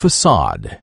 facade.